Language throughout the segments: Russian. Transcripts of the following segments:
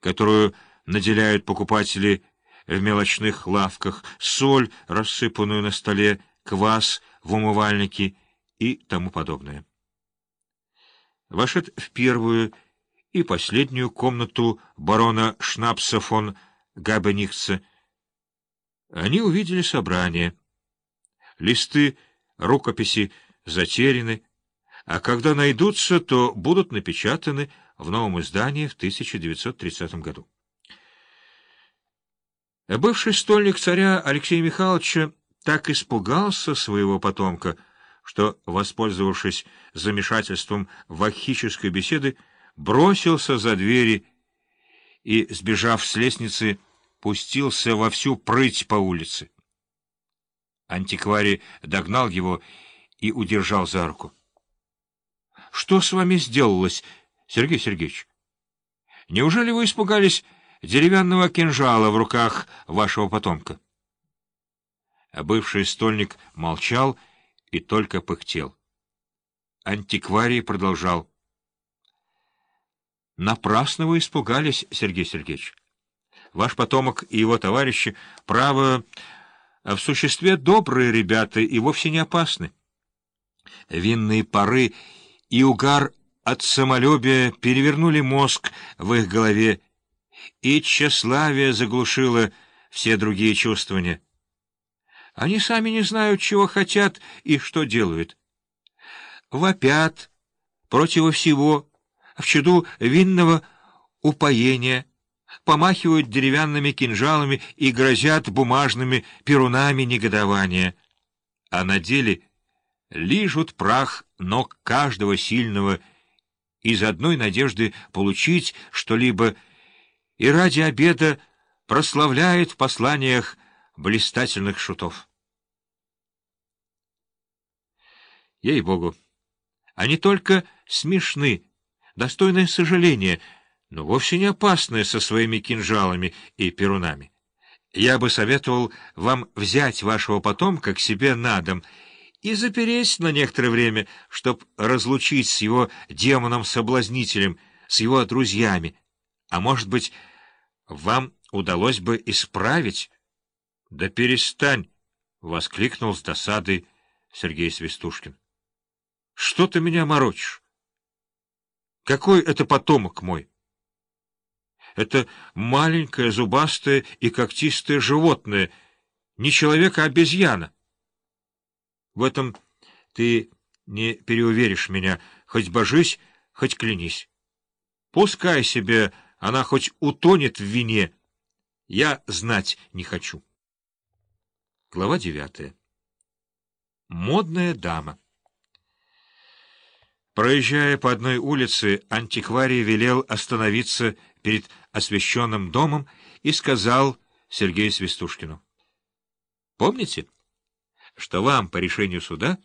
которую наделяют покупатели в мелочных лавках, соль, рассыпанную на столе, квас в умывальнике и тому подобное. Вошед в первую и последнюю комнату барона Шнапса фон Габенихца, они увидели собрание. Листы, рукописи затеряны, а когда найдутся, то будут напечатаны в новом издании в 1930 году. Бывший стольник царя Алексея Михайловича так испугался своего потомка, что, воспользовавшись замешательством ваххической беседы, бросился за двери и, сбежав с лестницы, пустился во всю прыть по улице. Антикварий догнал его и удержал за руку. — Что с вами сделалось, Сергей Сергеевич? Неужели вы испугались деревянного кинжала в руках вашего потомка? Бывший стольник молчал и только пыхтел. Антикварий продолжал. — Напрасно вы испугались, Сергей Сергеевич. Ваш потомок и его товарищи, право, в существе добрые ребята и вовсе не опасны. Винные пары и угар от самолюбия перевернули мозг в их голове, и тщеславие заглушило все другие чувствования. Они сами не знают, чего хотят и что делают. Вопят против всего, в чаду винного упоения, помахивают деревянными кинжалами и грозят бумажными перунами негодования. А на деле лижут прах ног каждого сильного из одной надежды получить что-либо и ради обеда прославляет в посланиях блистательных шутов. Ей-богу, они только смешны, достойное сожаления, но вовсе не опасные со своими кинжалами и перунами. Я бы советовал вам взять вашего потомка к себе на дом и запереть на некоторое время, чтобы разлучить с его демоном-соблазнителем, с его друзьями. А может быть, вам удалось бы исправить? — Да перестань! — воскликнул с досадой Сергей Свистушкин. — Что ты меня морочишь? Какой это потомок мой? Это маленькое, зубастое и когтистое животное, не человек, а обезьяна. В этом ты не переуверишь меня, хоть божись, хоть клянись. Пускай себе она хоть утонет в вине, я знать не хочу. Глава девятая. Модная дама. Проезжая по одной улице, антикварий велел остановиться перед освященным домом и сказал Сергею Свистушкину. — Помните, что вам по решению суда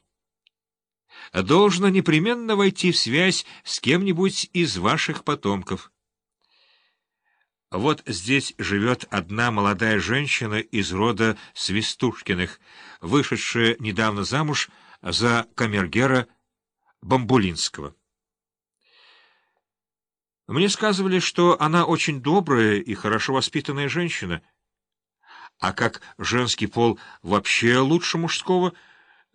должно непременно войти в связь с кем-нибудь из ваших потомков? Вот здесь живет одна молодая женщина из рода Свистушкиных, вышедшая недавно замуж за камергера Бамбулинского. Мне сказывали, что она очень добрая и хорошо воспитанная женщина. А как женский пол вообще лучше мужского,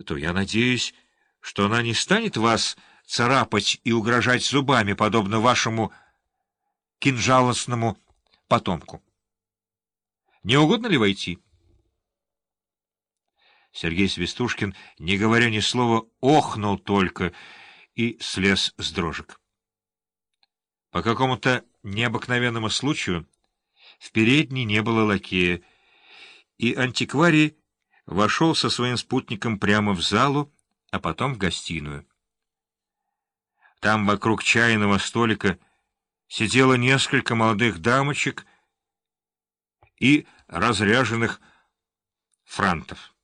то я надеюсь, что она не станет вас царапать и угрожать зубами, подобно вашему кинжалостному потомку. Не угодно ли войти? Сергей Свистушкин, не говоря ни слова, охнул только и слез с дрожек. По какому-то необыкновенному случаю в передней не было лакея, и антикварий вошел со своим спутником прямо в залу, а потом в гостиную. Там вокруг чайного столика сидело несколько молодых дамочек и разряженных франтов.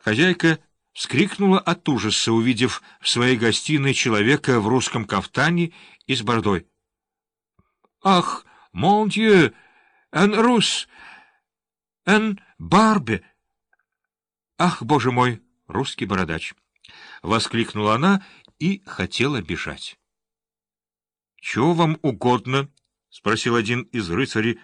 Хозяйка вскрикнула от ужаса, увидев в своей гостиной человека в русском кафтане и с бородой. — Ах, мон дью, эн рус, эн барбе! Ах, боже мой, русский бородач! — воскликнула она и хотела бежать. — Чего вам угодно? спросил один из рыцарей,